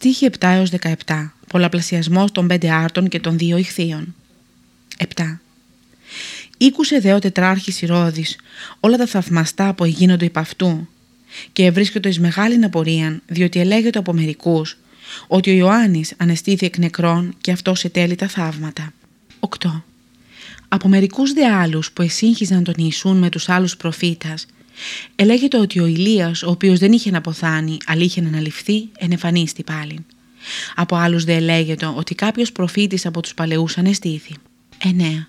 Στίχη 7 έως 17. Πολλαπλασιασμός των πέντε άρτων και των δύο ηχθείων. 7. Ήκουσε δε ο τετράρχης Ηρώδης όλα τα θαυμαστά που γίνονται υπ' αυτού και βρίσκεται εις μεγάλην απορία διότι ελέγεται από μερικούς ότι ο Ιωάννης ανεστήθη εκ νεκρών και αυτός ετέλει τα θαύματα. 8. Από μερικούς δε άλλους που εσύγχυζαν τον Ιησούν με τους άλλους προφήτας Ελέγεται ότι ο Ηλίας, ο οποίος δεν είχε να αποθάνει, αλλά είχε να αναλυφθεί, ενεφανίστη πάλι. Από άλλους δε ελέγεται ότι κάποιος προφήτης από τους παλαιούς ανεστήθη. 9.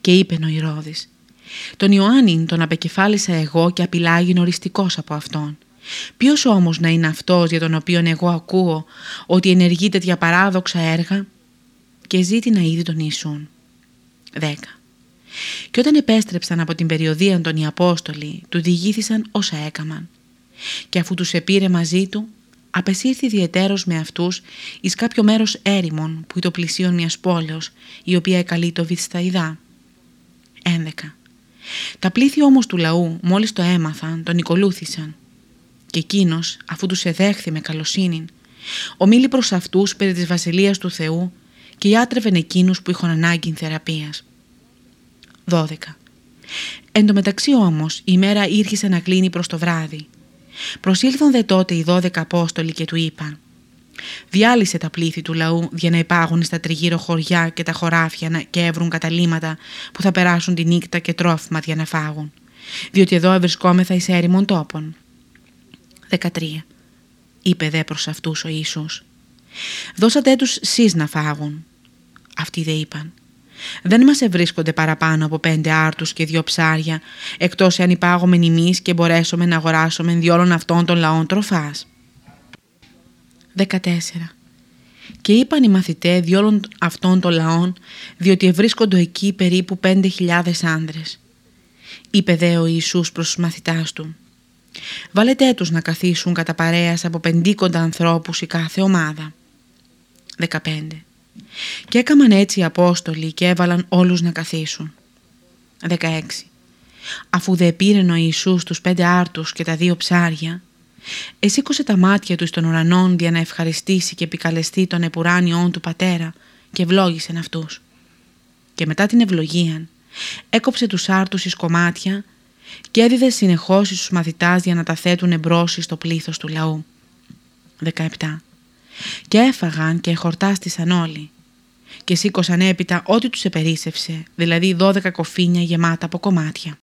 Και είπε ο Ηρώδης. Τον Ιωάννην τον απεκεφάλισα εγώ και απειλάγει οριστικός από αυτόν. Ποιος όμως να είναι αυτός για τον οποίο εγώ ακούω ότι ενεργεί τέτοια παράδοξα έργα; Και ζήτη να είδη τον Ιησούν. 10. Και όταν επέστρεψαν από την περιοδία των οι Απόστολοι, του διηγήθησαν όσα έκαμαν. Και αφού τους επήρε μαζί του, απεσύρθη ιδιαιτέρως με αυτούς εις κάποιο μέρος έρημον που το πλησίον μιας πόλεως, η οποία εκαλεί το Βυθσταϊδά. 11. Τα πλήθη όμως του λαού μόλις το έμαθαν, τον οικολούθησαν. Και εκείνος, αφού τους εδέχθη με καλοσύνη, ομίλη προς αυτούς περί της βασιλείας του Θεού και ιάτρευεν εκείνους που είχαν ανάγκη θεραπείας. 12. Εν τω μεταξύ όμως η μέρα ήρχισε να κλείνει προς το βράδυ. Προσήλθον δε τότε οι δώδεκα Απόστολοι και του είπαν Διάλυσε τα πλήθη του λαού για να υπάγουν στα τριγύρω χωριά και τα χωράφια και έβρουν καταλήματα που θα περάσουν τη νύχτα και τρόφιμα για να φάγουν. Διότι εδώ ευρισκόμεθα εις έρημον τόπων. 13. Είπε δε προς αυτούς ο Ιησούς. Δώσατε τους σεις να φάγουν. Αυτοί δε είπαν δεν μας ευρίσκονται παραπάνω από πέντε άρτους και δύο ψάρια, εκτός εάν υπάγουμε εμείς και μπορέσουμε να αγοράσουμε διόλων αυτών των λαών τροφάς. 14. Και είπαν οι μαθητές διόλων αυτών των λαών, διότι ευρίσκονται εκεί περίπου πέντε χιλιάδες άνδρες. Είπε δε ο Ιησούς προς τους μαθητάς του. Βάλετε τους να καθίσουν κατά παρέας από πεντήκοντα ανθρώπους η κάθε ομάδα. 15. Και έκαναν έτσι οι Απόστολοι και έβαλαν όλους να καθίσουν. 16. Αφού δε πήρε ο Ιησούς τους πέντε άρτους και τα δύο ψάρια, εσήκωσε τα μάτια του στον ουρανόν για να ευχαριστήσει και επικαλεστεί τον επουράνιον του πατέρα και ευλόγησε αυτούς. Και μετά την ευλογία έκοψε τους άρτους εις κομμάτια και έδιδε συνεχώς στους μαθητάς για να τα θέτουν εμπρός στο πλήθος του λαού. 17. Και έφαγαν και χορτάστησαν όλοι και σήκωσαν έπειτα ό,τι τους επερίσευσε, δηλαδή 12 κοφίνια γεμάτα από κομμάτια.